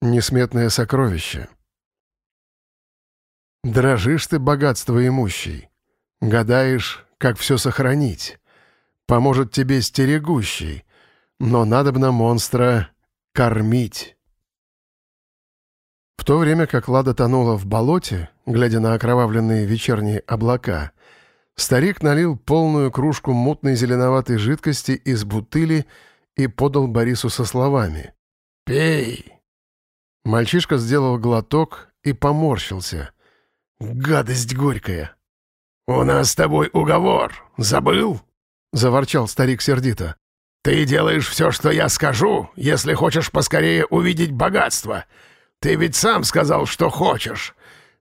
Несметное сокровище. Дрожишь ты, богатство имущий, гадаешь, как все сохранить. Поможет тебе стерегущий, но надобно монстра кормить. В то время как Лада тонула в болоте, глядя на окровавленные вечерние облака, старик налил полную кружку мутной зеленоватой жидкости из бутыли и подал Борису со словами «Пей!». Мальчишка сделал глоток и поморщился. «Гадость горькая!» «У нас с тобой уговор. Забыл?» — заворчал старик сердито. «Ты делаешь все, что я скажу, если хочешь поскорее увидеть богатство. Ты ведь сам сказал, что хочешь.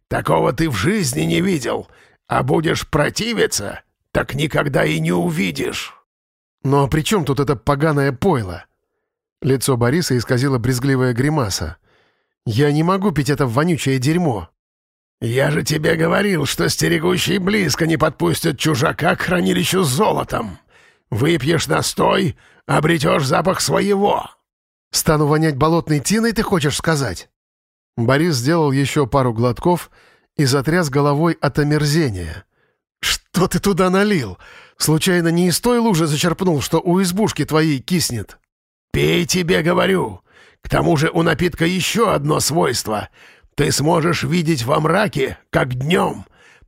Такого ты в жизни не видел. А будешь противиться, так никогда и не увидишь». «Но «Ну, а при чем тут это поганое пойло?» Лицо Бориса исказило брезгливая гримаса. «Я не могу пить это вонючее дерьмо». «Я же тебе говорил, что стерегущие близко не подпустят чужака к хранилищу с золотом. Выпьешь настой, обретешь запах своего». «Стану вонять болотной тиной, ты хочешь сказать?» Борис сделал еще пару глотков и затряс головой от омерзения. «Что ты туда налил? Случайно не из той лужи зачерпнул, что у избушки твоей киснет?» «Пей тебе, говорю. К тому же у напитка еще одно свойство. Ты сможешь видеть во мраке, как днем.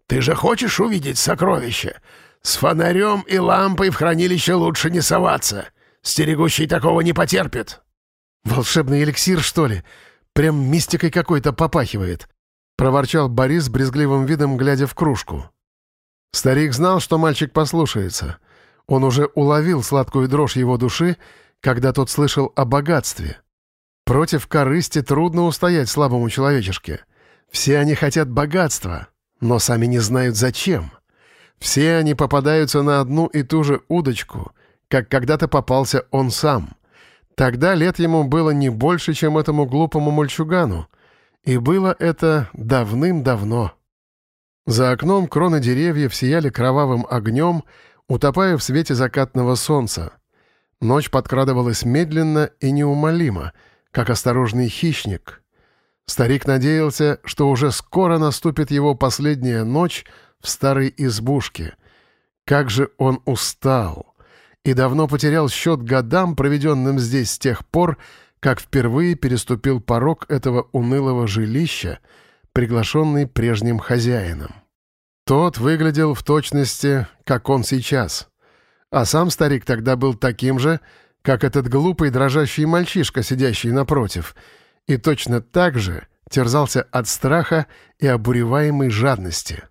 Ты же хочешь увидеть сокровище? С фонарем и лампой в хранилище лучше не соваться. Стерегущий такого не потерпит». «Волшебный эликсир, что ли? Прям мистикой какой-то попахивает», — проворчал Борис брезгливым видом, глядя в кружку. Старик знал, что мальчик послушается. Он уже уловил сладкую дрожь его души, когда тот слышал о богатстве. Против корысти трудно устоять слабому человечешке. Все они хотят богатства, но сами не знают зачем. Все они попадаются на одну и ту же удочку, как когда-то попался он сам. Тогда лет ему было не больше, чем этому глупому мальчугану, и было это давным-давно. За окном кроны деревьев сияли кровавым огнем, утопая в свете закатного солнца. Ночь подкрадывалась медленно и неумолимо, как осторожный хищник. Старик надеялся, что уже скоро наступит его последняя ночь в старой избушке. Как же он устал! И давно потерял счет годам, проведенным здесь с тех пор, как впервые переступил порог этого унылого жилища, приглашенный прежним хозяином. Тот выглядел в точности, как он сейчас. А сам старик тогда был таким же, как этот глупый дрожащий мальчишка, сидящий напротив, и точно так же терзался от страха и обуреваемой жадности.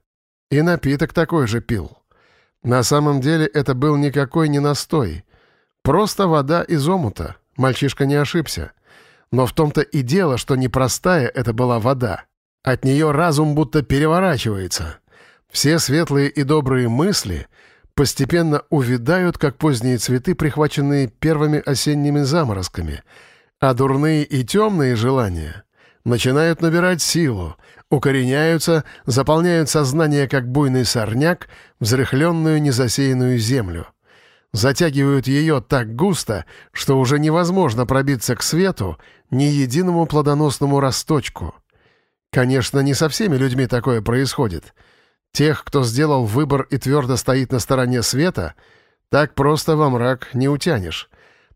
И напиток такой же пил. На самом деле это был никакой не настой. Просто вода из омута. Мальчишка не ошибся. Но в том-то и дело, что непростая это была вода. От нее разум будто переворачивается. Все светлые и добрые мысли — постепенно увядают, как поздние цветы, прихваченные первыми осенними заморозками, а дурные и темные желания начинают набирать силу, укореняются, заполняют сознание, как буйный сорняк, взрыхленную незасеянную землю. Затягивают ее так густо, что уже невозможно пробиться к свету ни единому плодоносному росточку. Конечно, не со всеми людьми такое происходит — Тех, кто сделал выбор и твердо стоит на стороне света, так просто во мрак не утянешь.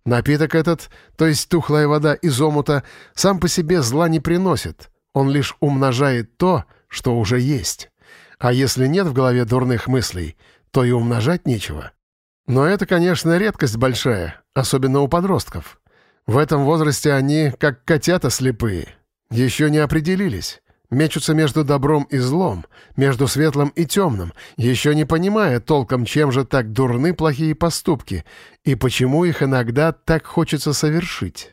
Напиток этот, то есть тухлая вода из омута, сам по себе зла не приносит. Он лишь умножает то, что уже есть. А если нет в голове дурных мыслей, то и умножать нечего. Но это, конечно, редкость большая, особенно у подростков. В этом возрасте они, как котята слепые, еще не определились мечутся между добром и злом, между светлым и темным, еще не понимая толком, чем же так дурны плохие поступки и почему их иногда так хочется совершить.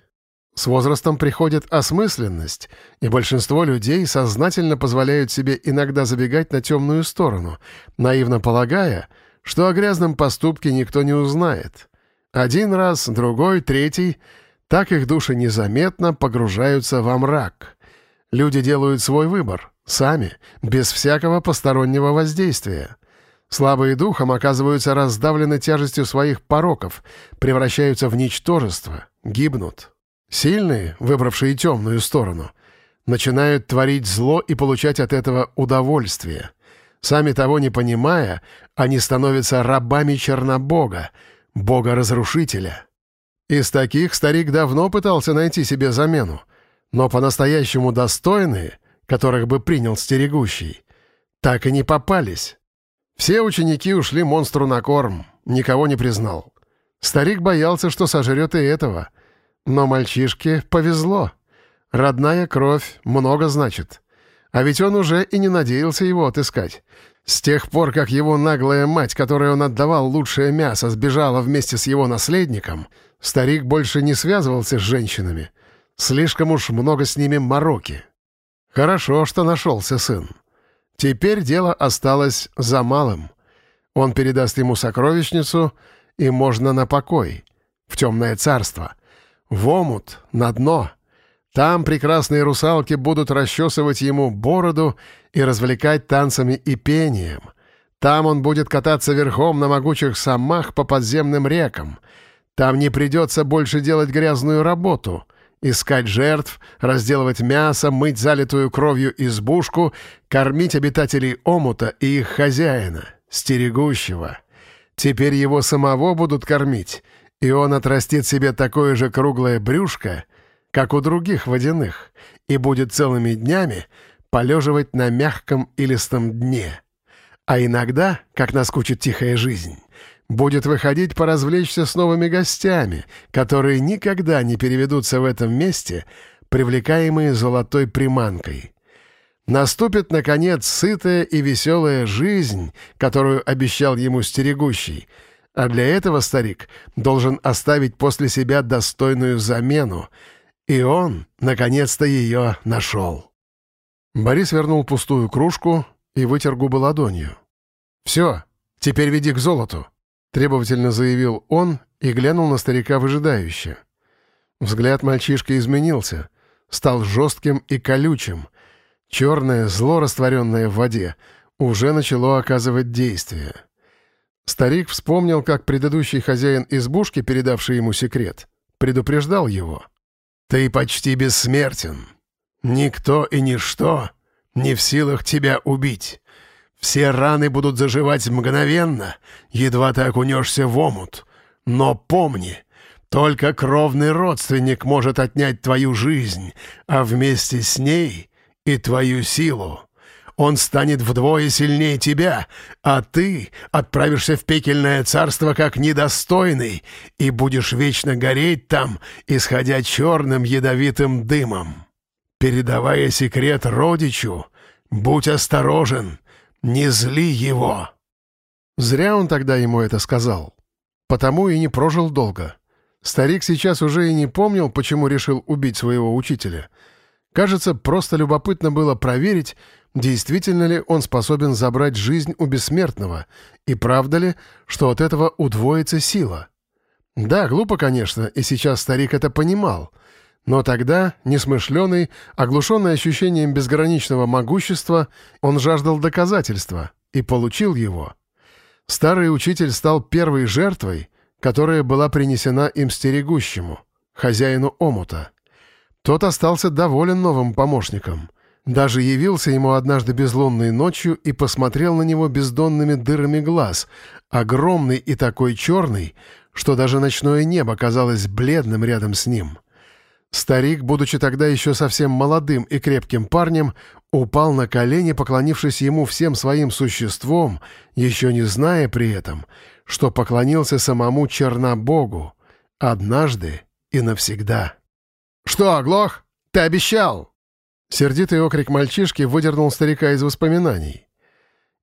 С возрастом приходит осмысленность, и большинство людей сознательно позволяют себе иногда забегать на темную сторону, наивно полагая, что о грязном поступке никто не узнает. Один раз, другой, третий — так их души незаметно погружаются во мрак — Люди делают свой выбор, сами, без всякого постороннего воздействия. Слабые духом оказываются раздавлены тяжестью своих пороков, превращаются в ничтожество, гибнут. Сильные, выбравшие темную сторону, начинают творить зло и получать от этого удовольствие. Сами того не понимая, они становятся рабами Чернобога, бога-разрушителя. Из таких старик давно пытался найти себе замену, но по-настоящему достойные, которых бы принял стерегущий, так и не попались. Все ученики ушли монстру на корм, никого не признал. Старик боялся, что сожрет и этого. Но мальчишке повезло. Родная кровь много значит. А ведь он уже и не надеялся его отыскать. С тех пор, как его наглая мать, которой он отдавал лучшее мясо, сбежала вместе с его наследником, старик больше не связывался с женщинами. Слишком уж много с ними мороки. Хорошо, что нашелся сын. Теперь дело осталось за малым. Он передаст ему сокровищницу, и можно на покой, в темное царство, в омут, на дно — там прекрасные русалки будут расчесывать ему бороду и развлекать танцами и пением. Там он будет кататься верхом на могучих самах по подземным рекам. Там не придется больше делать грязную работу — искать жертв, разделывать мясо, мыть залитую кровью избушку, кормить обитателей омута и их хозяина, стерегущего. Теперь его самого будут кормить, и он отрастит себе такое же круглое брюшко — как у других водяных, и будет целыми днями полеживать на мягком и листом дне. А иногда, как наскучит тихая жизнь, будет выходить поразвлечься с новыми гостями, которые никогда не переведутся в этом месте, привлекаемые золотой приманкой. Наступит, наконец, сытая и веселая жизнь, которую обещал ему стерегущий, а для этого старик должен оставить после себя достойную замену — и он, наконец-то, ее нашел. Борис вернул пустую кружку и вытер губы ладонью. «Все, теперь веди к золоту», — требовательно заявил он и глянул на старика выжидающе. Взгляд мальчишки изменился, стал жестким и колючим. Черное зло, растворенное в воде, уже начало оказывать действие. Старик вспомнил, как предыдущий хозяин избушки, передавший ему секрет, предупреждал его — ты почти бессмертен. Никто и ничто не в силах тебя убить. Все раны будут заживать мгновенно, едва ты окунешься в омут. Но помни, только кровный родственник может отнять твою жизнь, а вместе с ней и твою силу. Он станет вдвое сильнее тебя, а ты отправишься в пекельное царство как недостойный и будешь вечно гореть там, исходя черным ядовитым дымом. Передавая секрет родичу, будь осторожен, не зли его». Зря он тогда ему это сказал. Потому и не прожил долго. Старик сейчас уже и не помнил, почему решил убить своего учителя. Кажется, просто любопытно было проверить, действительно ли он способен забрать жизнь у бессмертного, и правда ли, что от этого удвоится сила. Да, глупо, конечно, и сейчас старик это понимал, но тогда, несмышленый, оглушенный ощущением безграничного могущества, он жаждал доказательства и получил его. Старый учитель стал первой жертвой, которая была принесена им стерегущему, хозяину омута. Тот остался доволен новым помощником — даже явился ему однажды безлунной ночью и посмотрел на него бездонными дырами глаз, огромный и такой черный, что даже ночное небо казалось бледным рядом с ним. Старик, будучи тогда еще совсем молодым и крепким парнем, упал на колени, поклонившись ему всем своим существом, еще не зная при этом, что поклонился самому Чернобогу, однажды и навсегда. «Что, оглох? Ты обещал!» Сердитый окрик мальчишки выдернул старика из воспоминаний.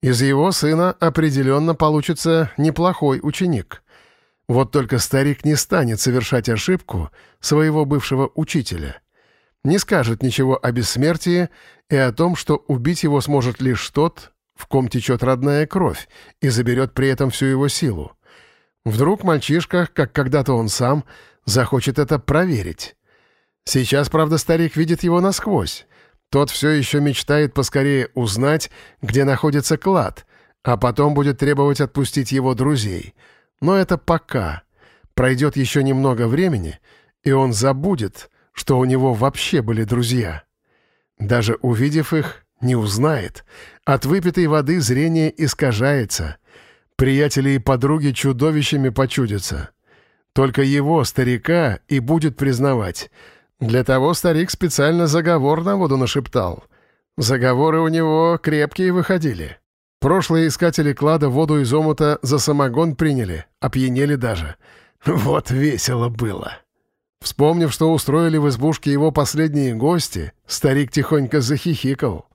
Из его сына определенно получится неплохой ученик. Вот только старик не станет совершать ошибку своего бывшего учителя. Не скажет ничего о бессмертии и о том, что убить его сможет лишь тот, в ком течет родная кровь, и заберет при этом всю его силу. Вдруг мальчишка, как когда-то он сам, захочет это проверить. Сейчас, правда, старик видит его насквозь. Тот все еще мечтает поскорее узнать, где находится клад, а потом будет требовать отпустить его друзей. Но это пока. Пройдет еще немного времени, и он забудет, что у него вообще были друзья. Даже увидев их, не узнает. От выпитой воды зрение искажается. Приятели и подруги чудовищами почудятся. Только его, старика, и будет признавать. Для того старик специально заговор на воду нашептал. Заговоры у него крепкие выходили. Прошлые искатели клада воду из омута за самогон приняли, опьянели даже. Вот весело было. Вспомнив, что устроили в избушке его последние гости, старик тихонько захихикал.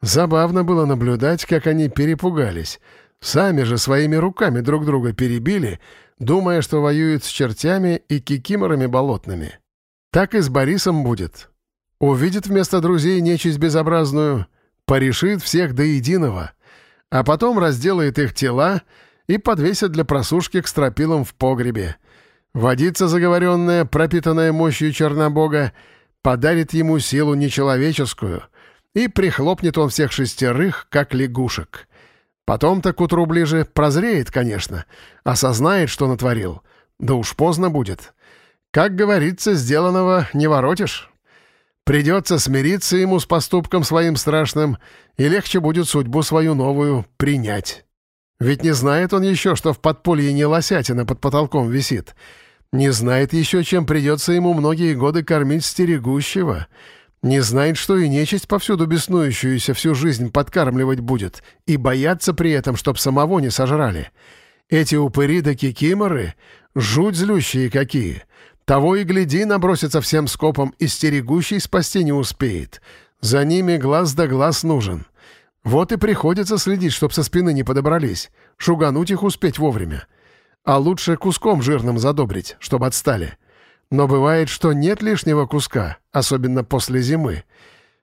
Забавно было наблюдать, как они перепугались. Сами же своими руками друг друга перебили, думая, что воюют с чертями и кикиморами болотными. Так и с Борисом будет. Увидит вместо друзей нечисть безобразную, порешит всех до единого, а потом разделает их тела и подвесит для просушки к стропилам в погребе. Водица заговоренная, пропитанная мощью Чернобога, подарит ему силу нечеловеческую — и прихлопнет он всех шестерых, как лягушек. Потом-то к утру ближе прозреет, конечно, осознает, что натворил. Да уж поздно будет. Как говорится, сделанного не воротишь. Придется смириться ему с поступком своим страшным, и легче будет судьбу свою новую принять. Ведь не знает он еще, что в подполье не лосятина под потолком висит. Не знает еще, чем придется ему многие годы кормить стерегущего — не знает, что и нечисть повсюду беснующуюся всю жизнь подкармливать будет, и бояться при этом, чтоб самого не сожрали. Эти упыри да кикиморы — жуть злющие какие. Того и гляди, набросится всем скопом, и стерегущий спасти не успеет. За ними глаз да глаз нужен. Вот и приходится следить, чтоб со спины не подобрались, шугануть их успеть вовремя. А лучше куском жирным задобрить, чтобы отстали. Но бывает, что нет лишнего куска, особенно после зимы.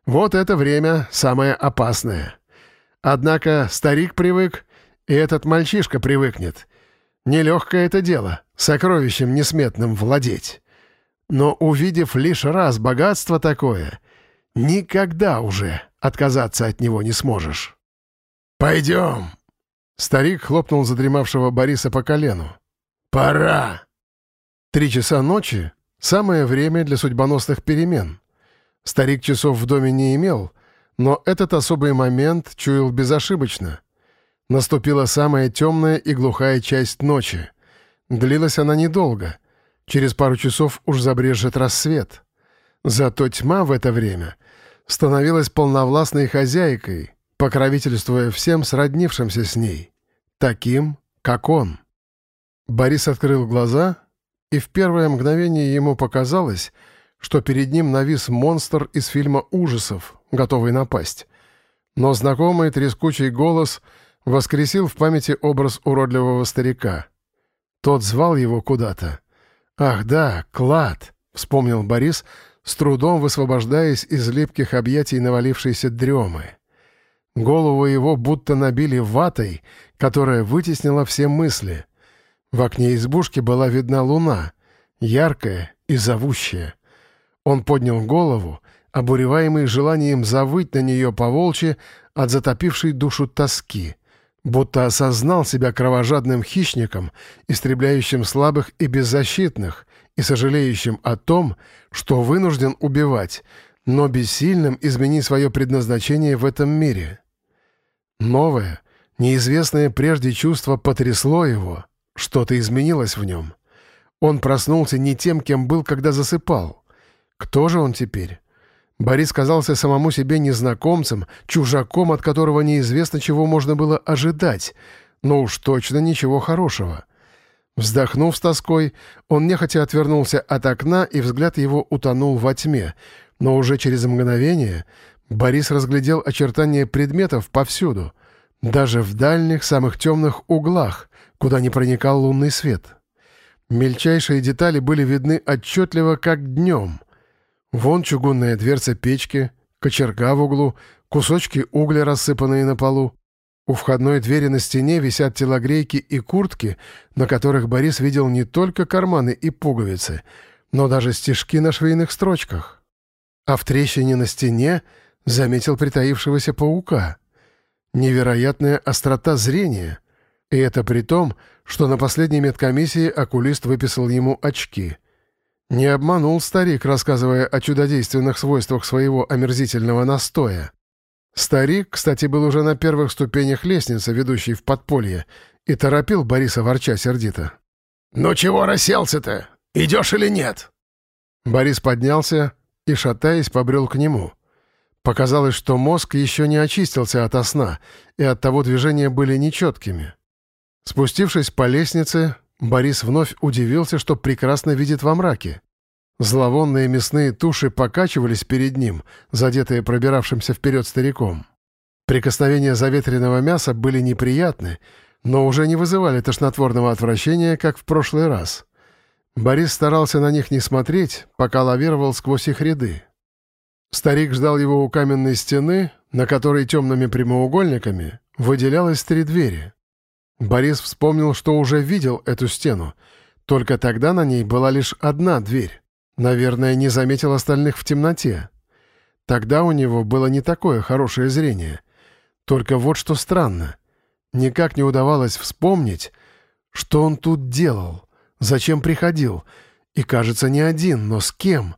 Вот это время самое опасное. Однако старик привык, и этот мальчишка привыкнет. Нелегкое это дело — сокровищем несметным владеть. Но увидев лишь раз богатство такое, никогда уже отказаться от него не сможешь. «Пойдем!» Старик хлопнул задремавшего Бориса по колену. «Пора!» Три часа ночи Самое время для судьбоносных перемен. Старик часов в доме не имел, но этот особый момент чуял безошибочно. Наступила самая темная и глухая часть ночи. Длилась она недолго. Через пару часов уж забрежет рассвет. Зато тьма в это время становилась полновластной хозяйкой, покровительствуя всем сроднившимся с ней, таким, как он. Борис открыл глаза — и в первое мгновение ему показалось, что перед ним навис монстр из фильма ужасов, готовый напасть. Но знакомый трескучий голос воскресил в памяти образ уродливого старика. Тот звал его куда-то. «Ах да, клад!» — вспомнил Борис, с трудом высвобождаясь из липких объятий навалившейся дремы. Голову его будто набили ватой, которая вытеснила все мысли. В окне избушки была видна луна, яркая и зовущая. Он поднял голову, обуреваемый желанием завыть на нее по волчьи от затопившей душу тоски, будто осознал себя кровожадным хищником, истребляющим слабых и беззащитных, и сожалеющим о том, что вынужден убивать, но бессильным изменить свое предназначение в этом мире. Новое, неизвестное прежде чувство потрясло его, что-то изменилось в нем. Он проснулся не тем, кем был, когда засыпал. Кто же он теперь? Борис казался самому себе незнакомцем, чужаком, от которого неизвестно, чего можно было ожидать, но уж точно ничего хорошего. Вздохнув с тоской, он нехотя отвернулся от окна, и взгляд его утонул во тьме, но уже через мгновение Борис разглядел очертания предметов повсюду, даже в дальних, самых темных углах, куда не проникал лунный свет. Мельчайшие детали были видны отчетливо, как днем. Вон чугунная дверца печки, кочерга в углу, кусочки угля, рассыпанные на полу. У входной двери на стене висят телогрейки и куртки, на которых Борис видел не только карманы и пуговицы, но даже стежки на швейных строчках. А в трещине на стене заметил притаившегося паука. Невероятная острота зрения — и это при том, что на последней медкомиссии окулист выписал ему очки. Не обманул старик, рассказывая о чудодейственных свойствах своего омерзительного настоя. Старик, кстати, был уже на первых ступенях лестницы, ведущей в подполье, и торопил Бориса ворча сердито. «Ну чего расселся-то? Идешь или нет?» Борис поднялся и, шатаясь, побрел к нему. Показалось, что мозг еще не очистился от сна, и оттого движения были нечеткими. Спустившись по лестнице, Борис вновь удивился, что прекрасно видит во мраке. Зловонные мясные туши покачивались перед ним, задетые пробиравшимся вперед стариком. Прикосновения заветренного мяса были неприятны, но уже не вызывали тошнотворного отвращения, как в прошлый раз. Борис старался на них не смотреть, пока лавировал сквозь их ряды. Старик ждал его у каменной стены, на которой темными прямоугольниками выделялось три двери. Борис вспомнил, что уже видел эту стену, только тогда на ней была лишь одна дверь. Наверное, не заметил остальных в темноте. Тогда у него было не такое хорошее зрение. Только вот что странно. Никак не удавалось вспомнить, что он тут делал, зачем приходил. И, кажется, не один, но с кем.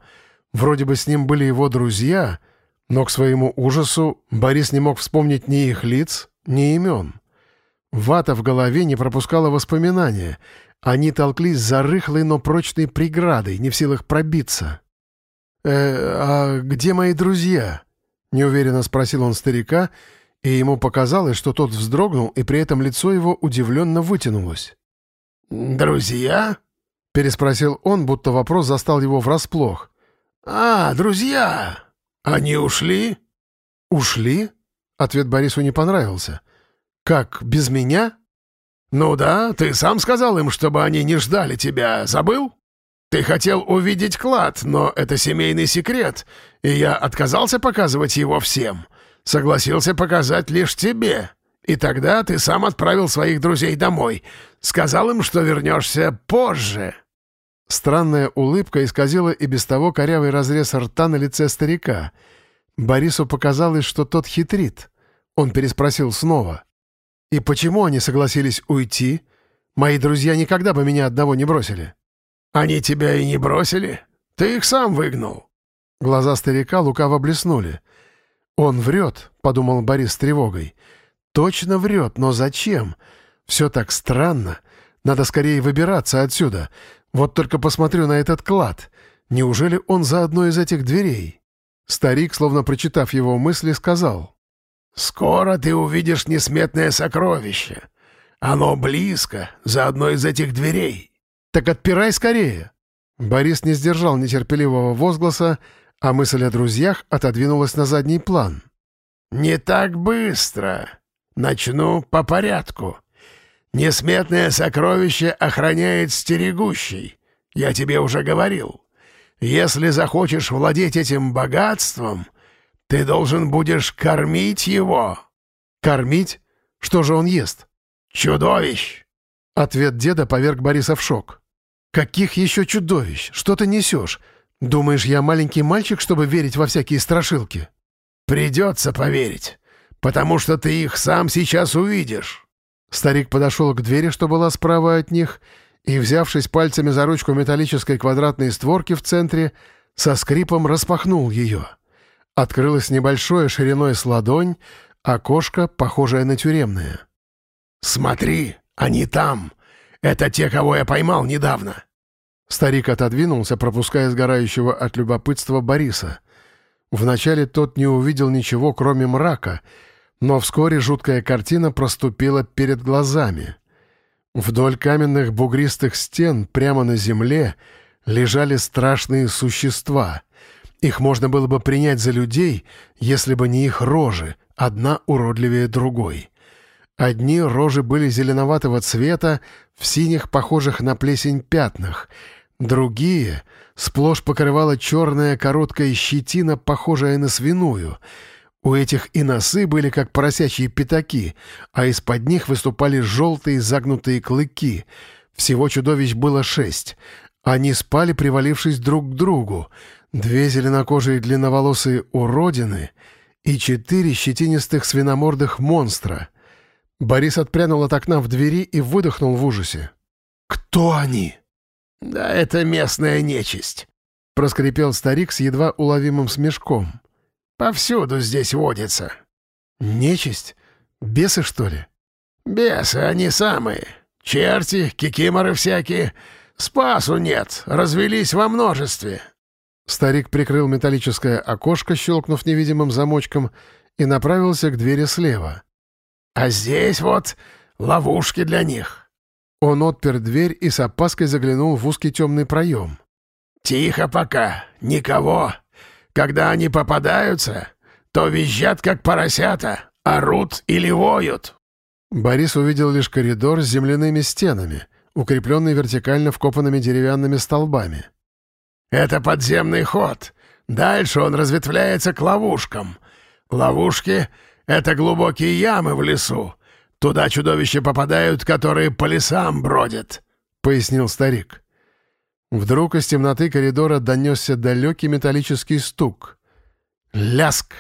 Вроде бы с ним были его друзья, но к своему ужасу Борис не мог вспомнить ни их лиц, ни имен. Вата в голове не пропускала воспоминания, они толклись за рыхлой, но прочной преградой, не в силах пробиться. «Э, а где мои друзья?» — неуверенно спросил он старика, и ему показалось, что тот вздрогнул, и при этом лицо его удивленно вытянулось. «Друзья?» — переспросил он, будто вопрос застал его врасплох. «А, друзья! Они ушли?» «Ушли?» — ответ Борису не понравился. «Как, без меня?» «Ну да, ты сам сказал им, чтобы они не ждали тебя. Забыл? Ты хотел увидеть клад, но это семейный секрет, и я отказался показывать его всем. Согласился показать лишь тебе. И тогда ты сам отправил своих друзей домой. Сказал им, что вернешься позже». Странная улыбка исказила и без того корявый разрез рта на лице старика. Борису показалось, что тот хитрит. Он переспросил снова. И почему они согласились уйти? Мои друзья никогда бы меня одного не бросили». «Они тебя и не бросили? Ты их сам выгнал». Глаза старика лукаво блеснули. «Он врет», — подумал Борис с тревогой. «Точно врет, но зачем? Все так странно. Надо скорее выбираться отсюда. Вот только посмотрю на этот клад. Неужели он за одной из этих дверей?» Старик, словно прочитав его мысли, сказал. «Скоро ты увидишь несметное сокровище. Оно близко, за одной из этих дверей». «Так отпирай скорее!» Борис не сдержал нетерпеливого возгласа, а мысль о друзьях отодвинулась на задний план. «Не так быстро. Начну по порядку. Несметное сокровище охраняет стерегущий. Я тебе уже говорил. Если захочешь владеть этим богатством, ты должен будешь кормить его». «Кормить? Что же он ест?» «Чудовищ!» Ответ деда поверг Бориса в шок. «Каких еще чудовищ? Что ты несешь? Думаешь, я маленький мальчик, чтобы верить во всякие страшилки?» «Придется поверить, потому что ты их сам сейчас увидишь». Старик подошел к двери, что была справа от них, и, взявшись пальцами за ручку металлической квадратной створки в центре, со скрипом распахнул ее. Открылось небольшое шириной с ладонь, окошко, похожее на тюремное. «Смотри, они там! Это те, кого я поймал недавно!» Старик отодвинулся, пропуская сгорающего от любопытства Бориса. Вначале тот не увидел ничего, кроме мрака, но вскоре жуткая картина проступила перед глазами. Вдоль каменных бугристых стен прямо на земле лежали страшные существа — их можно было бы принять за людей, если бы не их рожи, одна уродливее другой. Одни рожи были зеленоватого цвета, в синих, похожих на плесень пятнах. Другие сплошь покрывала черная короткая щетина, похожая на свиную. У этих и носы были как поросячьи пятаки, а из-под них выступали желтые загнутые клыки. Всего чудовищ было шесть. Они спали, привалившись друг к другу. Две зеленокожие длинноволосые уродины и четыре щетинистых свиномордых монстра. Борис отпрянул от окна в двери и выдохнул в ужасе. «Кто они?» «Да это местная нечисть», — проскрипел старик с едва уловимым смешком. «Повсюду здесь водится». «Нечисть? Бесы, что ли?» «Бесы, они самые. Черти, кикиморы всякие. Спасу нет, развелись во множестве». Старик прикрыл металлическое окошко, щелкнув невидимым замочком, и направился к двери слева. «А здесь вот ловушки для них». Он отпер дверь и с опаской заглянул в узкий темный проем. «Тихо пока, никого. Когда они попадаются, то визжат, как поросята, орут или воют». Борис увидел лишь коридор с земляными стенами, укрепленный вертикально вкопанными деревянными столбами. «Это подземный ход. Дальше он разветвляется к ловушкам. Ловушки — это глубокие ямы в лесу. Туда чудовища попадают, которые по лесам бродят», — пояснил старик. Вдруг из темноты коридора донесся далекий металлический стук. Ляск!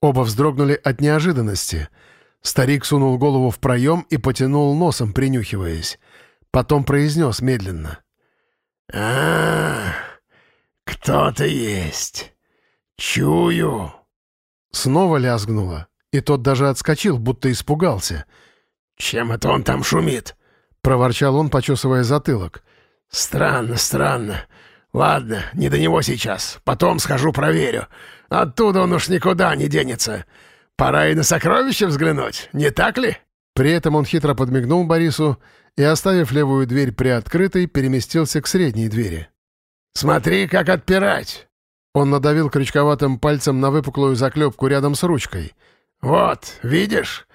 Оба вздрогнули от неожиданности. Старик сунул голову в проем и потянул носом, принюхиваясь. Потом произнес медленно. а, кто-то есть. Чую». Снова лязгнуло, и тот даже отскочил, будто испугался. «Чем это он там шумит?» — проворчал он, почесывая затылок. «Странно, странно. Ладно, не до него сейчас. Потом схожу проверю. Оттуда он уж никуда не денется. Пора и на сокровища взглянуть, не так ли?» При этом он хитро подмигнул Борису и, оставив левую дверь приоткрытой, переместился к средней двери. «Смотри, как отпирать!» Он надавил крючковатым пальцем на выпуклую заклепку рядом с ручкой. «Вот, видишь?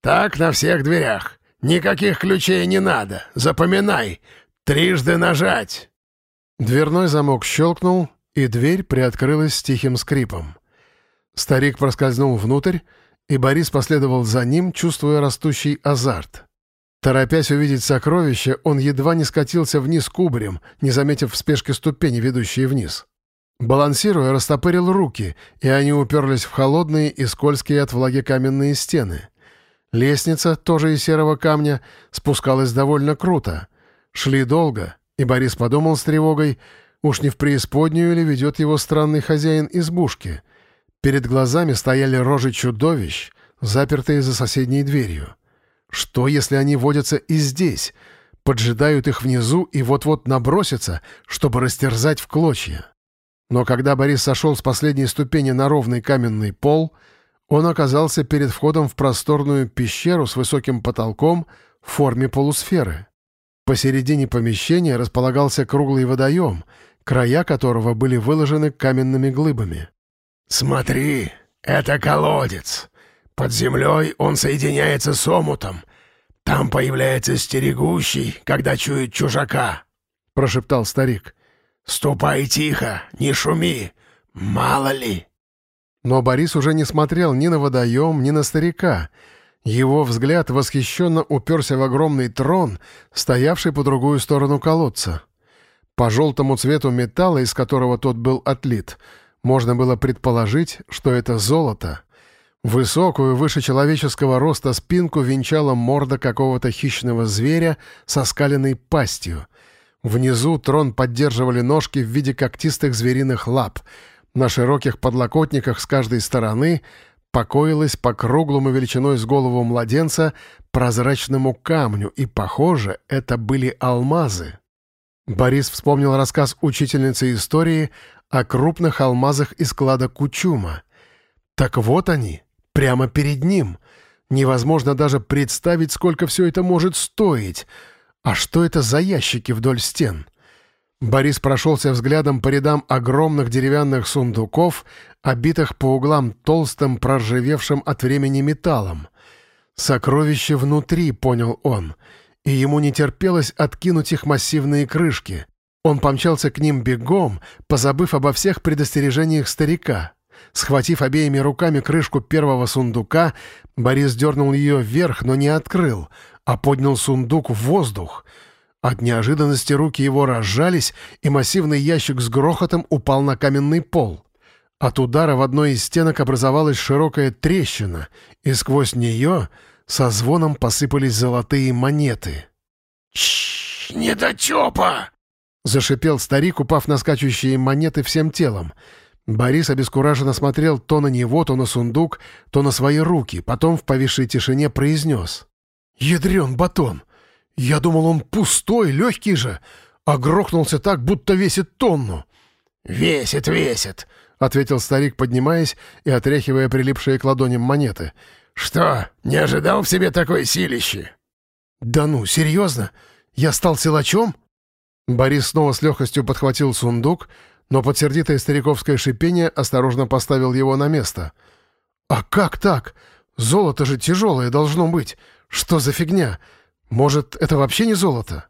Так на всех дверях. Никаких ключей не надо. Запоминай. Трижды нажать!» Дверной замок щелкнул, и дверь приоткрылась с тихим скрипом. Старик проскользнул внутрь, и Борис последовал за ним, чувствуя растущий азарт. Торопясь увидеть сокровище, он едва не скатился вниз кубарем, не заметив в спешке ступени, ведущие вниз. Балансируя, растопырил руки, и они уперлись в холодные и скользкие от влаги каменные стены. Лестница, тоже из серого камня, спускалась довольно круто. Шли долго, и Борис подумал с тревогой, уж не в преисподнюю ли ведет его странный хозяин избушки. Перед глазами стояли рожи чудовищ, запертые за соседней дверью. Что, если они водятся и здесь, поджидают их внизу и вот-вот набросятся, чтобы растерзать в клочья? Но когда Борис сошел с последней ступени на ровный каменный пол, он оказался перед входом в просторную пещеру с высоким потолком в форме полусферы. Посередине помещения располагался круглый водоем, края которого были выложены каменными глыбами. «Смотри, это колодец. Под землей он соединяется с омутом. Там появляется стерегущий, когда чует чужака», — прошептал старик. «Ступай тихо, не шуми, мало ли». Но Борис уже не смотрел ни на водоем, ни на старика — его взгляд восхищенно уперся в огромный трон, стоявший по другую сторону колодца. По желтому цвету металла, из которого тот был отлит, можно было предположить, что это золото. Высокую, выше человеческого роста спинку венчала морда какого-то хищного зверя со скаленной пастью. Внизу трон поддерживали ножки в виде когтистых звериных лап. На широких подлокотниках с каждой стороны покоилась по круглому величиной с голову младенца прозрачному камню, и, похоже, это были алмазы. Борис вспомнил рассказ учительницы истории о крупных алмазах из склада Кучума. Так вот они, прямо перед ним. Невозможно даже представить, сколько все это может стоить. А что это за ящики вдоль стен? Борис прошелся взглядом по рядам огромных деревянных сундуков, обитых по углам толстым, проржавевшим от времени металлом. «Сокровище внутри», — понял он, и ему не терпелось откинуть их массивные крышки. Он помчался к ним бегом, позабыв обо всех предостережениях старика. Схватив обеими руками крышку первого сундука, Борис дернул ее вверх, но не открыл, а поднял сундук в воздух — от неожиданности руки его разжались, и массивный ящик с грохотом упал на каменный пол. От удара в одной из стенок образовалась широкая трещина, и сквозь нее со звоном посыпались золотые монеты. «Чш, недотепа!» — зашипел старик, упав на скачущие монеты всем телом. Борис обескураженно смотрел то на него, то на сундук, то на свои руки, потом в повисшей тишине произнес. «Ядрен батон! Я думал, он пустой, легкий же, а грохнулся так, будто весит тонну». «Весит, весит!» — ответил старик, поднимаясь и отряхивая прилипшие к ладоням монеты. «Что, не ожидал в себе такой силищи?» «Да ну, серьезно? Я стал силачом?» Борис снова с легкостью подхватил сундук, но под сердитое стариковское шипение осторожно поставил его на место. «А как так? Золото же тяжелое должно быть. Что за фигня? Может, это вообще не золото?»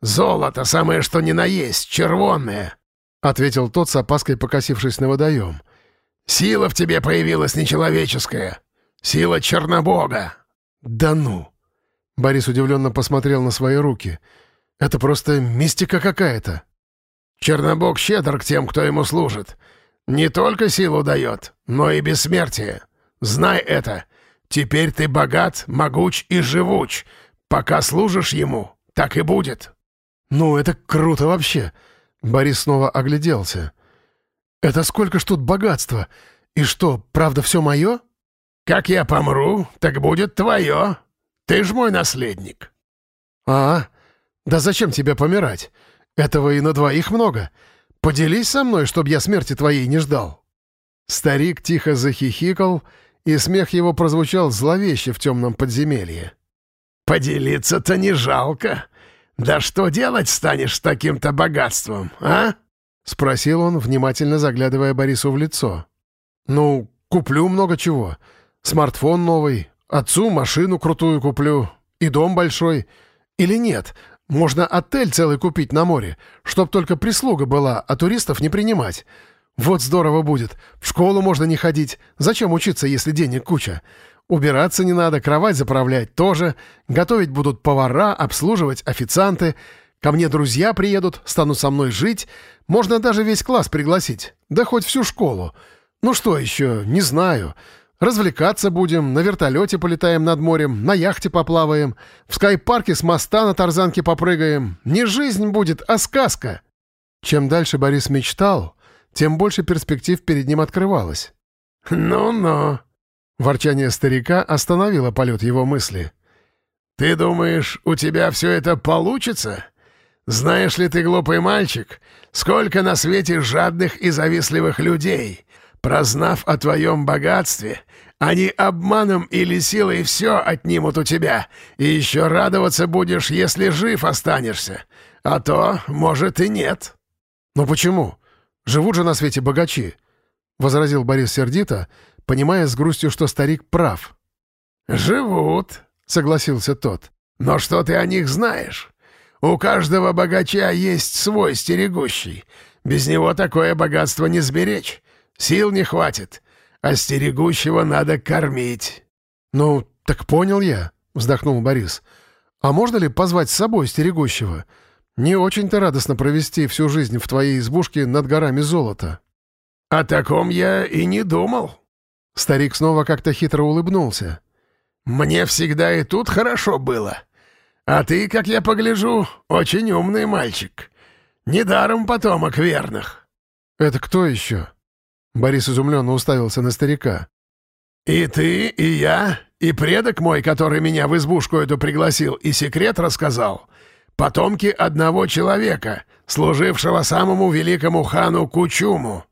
«Золото самое что ни на есть, червонное», — ответил тот с опаской, покосившись на водоем. «Сила в тебе появилась нечеловеческая. Сила Чернобога». «Да ну!» Борис удивленно посмотрел на свои руки. «Это просто мистика какая-то». «Чернобог щедр к тем, кто ему служит. Не только силу дает, но и бессмертие. Знай это. Теперь ты богат, могуч и живуч. Пока служишь ему, так и будет». «Ну, это круто вообще!» Борис снова огляделся. «Это сколько ж тут богатства? И что, правда все мое?» «Как я помру, так будет твое. Ты ж мой наследник». «А, да зачем тебе помирать? Этого и на двоих много. Поделись со мной, чтоб я смерти твоей не ждал». Старик тихо захихикал, и смех его прозвучал зловеще в темном подземелье. «Поделиться-то не жалко. Да что делать станешь с таким-то богатством, а?» — спросил он, внимательно заглядывая Борису в лицо. «Ну, куплю много чего. Смартфон новый, отцу машину крутую куплю и дом большой. Или нет, можно отель целый купить на море, чтоб только прислуга была, а туристов не принимать. Вот здорово будет. В школу можно не ходить. Зачем учиться, если денег куча? Убираться не надо, кровать заправлять тоже. Готовить будут повара, обслуживать официанты. Ко мне друзья приедут, станут со мной жить. Можно даже весь класс пригласить. Да хоть всю школу. Ну что еще, не знаю. Развлекаться будем, на вертолете полетаем над морем, на яхте поплаваем, в скайпарке с моста на тарзанке попрыгаем. Не жизнь будет, а сказка. Чем дальше Борис мечтал, тем больше перспектив перед ним открывалось. «Ну-ну», — ворчание старика остановило полет его мысли. «Ты думаешь, у тебя все это получится? Знаешь ли ты, глупый мальчик, сколько на свете жадных и завистливых людей, Прознав о твоем богатстве, они обманом или силой все отнимут у тебя, и еще радоваться будешь, если жив останешься. А то, может, и нет». «Но почему? Живут же на свете богачи», — возразил Борис сердито, понимая с грустью, что старик прав. «Живут», — согласился тот. «Но что ты о них знаешь? У каждого богача есть свой стерегущий. Без него такое богатство не сберечь. Сил не хватит, а стерегущего надо кормить». «Ну, так понял я», — вздохнул Борис. «А можно ли позвать с собой стерегущего? Не очень-то радостно провести всю жизнь в твоей избушке над горами золота». «О таком я и не думал». Старик снова как-то хитро улыбнулся. «Мне всегда и тут хорошо было. А ты, как я погляжу, очень умный мальчик. Недаром потомок верных». «Это кто еще?» Борис изумленно уставился на старика. «И ты, и я, и предок мой, который меня в избушку эту пригласил и секрет рассказал, потомки одного человека, служившего самому великому хану Кучуму.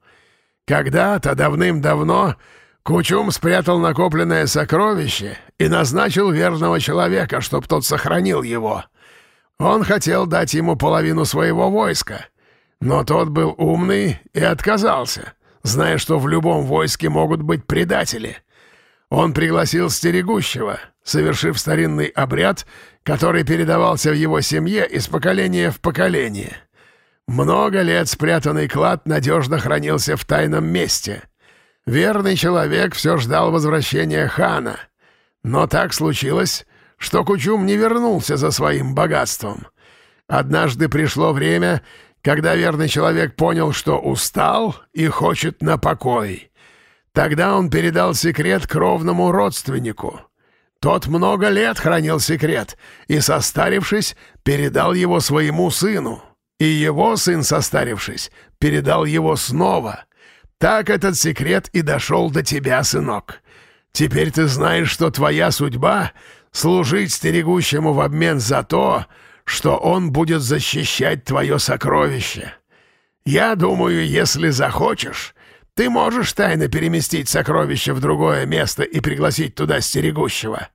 Когда-то, давным-давно, Кучум спрятал накопленное сокровище и назначил верного человека, чтоб тот сохранил его. Он хотел дать ему половину своего войска, но тот был умный и отказался» зная, что в любом войске могут быть предатели. Он пригласил стерегущего, совершив старинный обряд, который передавался в его семье из поколения в поколение. Много лет спрятанный клад надежно хранился в тайном месте. Верный человек все ждал возвращения хана. Но так случилось, что Кучум не вернулся за своим богатством. Однажды пришло время, когда верный человек понял, что устал и хочет на покой. Тогда он передал секрет кровному родственнику. Тот много лет хранил секрет и, состарившись, передал его своему сыну. и его сын, состарившись, передал его снова. Так этот секрет и дошел до тебя, сынок. Теперь ты знаешь, что твоя судьба — служить стерегущему в обмен за то, что он будет защищать твое сокровище. Я думаю, если захочешь, ты можешь тайно переместить сокровище в другое место и пригласить туда стерегущего.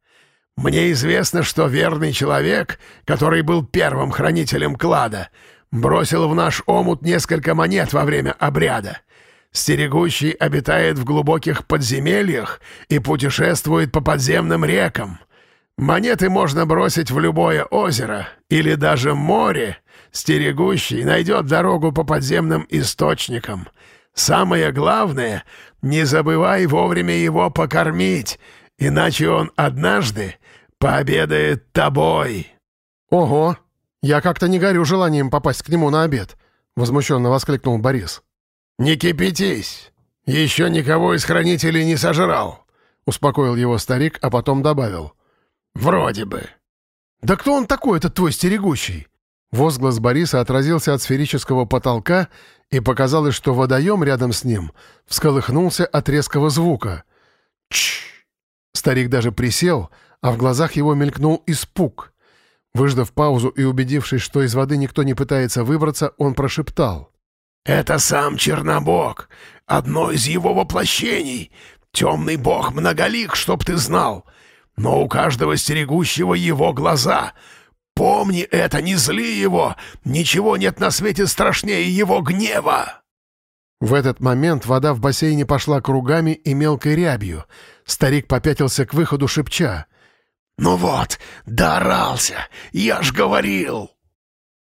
Мне известно, что верный человек, который был первым хранителем клада, бросил в наш омут несколько монет во время обряда. Стерегущий обитает в глубоких подземельях и путешествует по подземным рекам. Монеты можно бросить в любое озеро или даже море. Стерегущий найдет дорогу по подземным источникам. Самое главное — не забывай вовремя его покормить, иначе он однажды пообедает тобой». «Ого! Я как-то не горю желанием попасть к нему на обед», — возмущенно воскликнул Борис. «Не кипятись! Еще никого из хранителей не сожрал!» — успокоил его старик, а потом добавил. «Вроде бы». «Да кто он такой, этот твой стерегущий?» Возглас Бориса отразился от сферического потолка, и показалось, что водоем рядом с ним всколыхнулся от резкого звука. «Чш!» Старик даже присел, а в глазах его мелькнул испуг. Выждав паузу и убедившись, что из воды никто не пытается выбраться, он прошептал. «Это сам Чернобог, одно из его воплощений. Темный бог многолик, чтоб ты знал. Но у каждого стерегущего его глаза. Помни это, не зли его. Ничего нет на свете страшнее его гнева». В этот момент вода в бассейне пошла кругами и мелкой рябью. Старик попятился к выходу, шепча. «Ну вот, доорался! Я ж говорил!»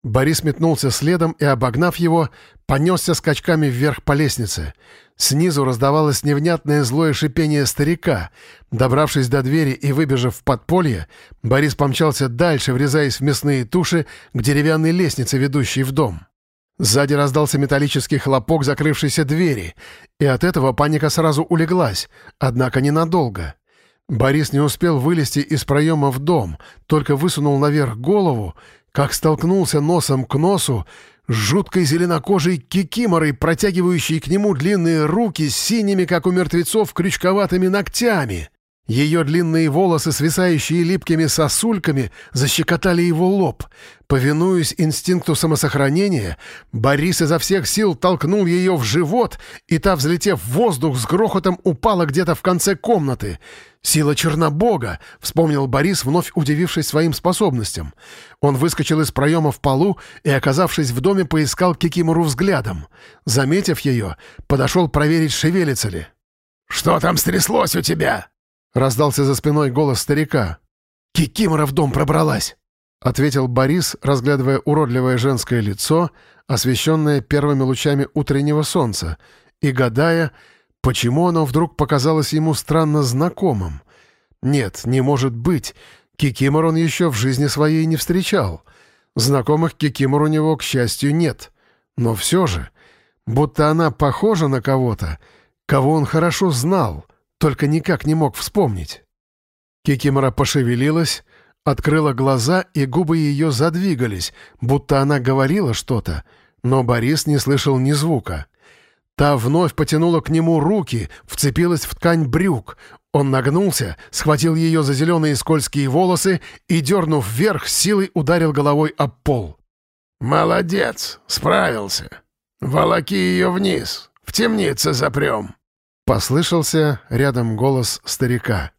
Борис метнулся следом и, обогнав его, понесся скачками вверх по лестнице. Снизу раздавалось невнятное злое шипение старика. Добравшись до двери и выбежав в подполье, Борис помчался дальше, врезаясь в мясные туши к деревянной лестнице, ведущей в дом. Сзади раздался металлический хлопок закрывшейся двери, и от этого паника сразу улеглась, однако ненадолго. Борис не успел вылезти из проема в дом, только высунул наверх голову, как столкнулся носом к носу с жуткой зеленокожей кикиморой, протягивающей к нему длинные руки с синими, как у мертвецов, крючковатыми ногтями. Ее длинные волосы, свисающие липкими сосульками, защекотали его лоб. Повинуясь инстинкту самосохранения, Борис изо всех сил толкнул ее в живот, и та, взлетев в воздух, с грохотом упала где-то в конце комнаты. «Сила Чернобога!» — вспомнил Борис, вновь удивившись своим способностям. Он выскочил из проема в полу и, оказавшись в доме, поискал Кикимору взглядом. Заметив ее, подошел проверить, шевелится ли. «Что там стряслось у тебя?» — раздался за спиной голос старика. «Кикимора в дом пробралась!» — ответил Борис, разглядывая уродливое женское лицо, освещенное первыми лучами утреннего солнца, и гадая, почему оно вдруг показалось ему странно знакомым. Нет, не может быть, Кикимор он еще в жизни своей не встречал. Знакомых Кикимор у него, к счастью, нет. Но все же, будто она похожа на кого-то, кого он хорошо знал — только никак не мог вспомнить. Кикимора пошевелилась, открыла глаза, и губы ее задвигались, будто она говорила что-то, но Борис не слышал ни звука. Та вновь потянула к нему руки, вцепилась в ткань брюк. Он нагнулся, схватил ее за зеленые скользкие волосы и, дернув вверх, силой ударил головой об пол. «Молодец, справился. Волоки ее вниз, в темнице запрем». Послышался рядом голос старика.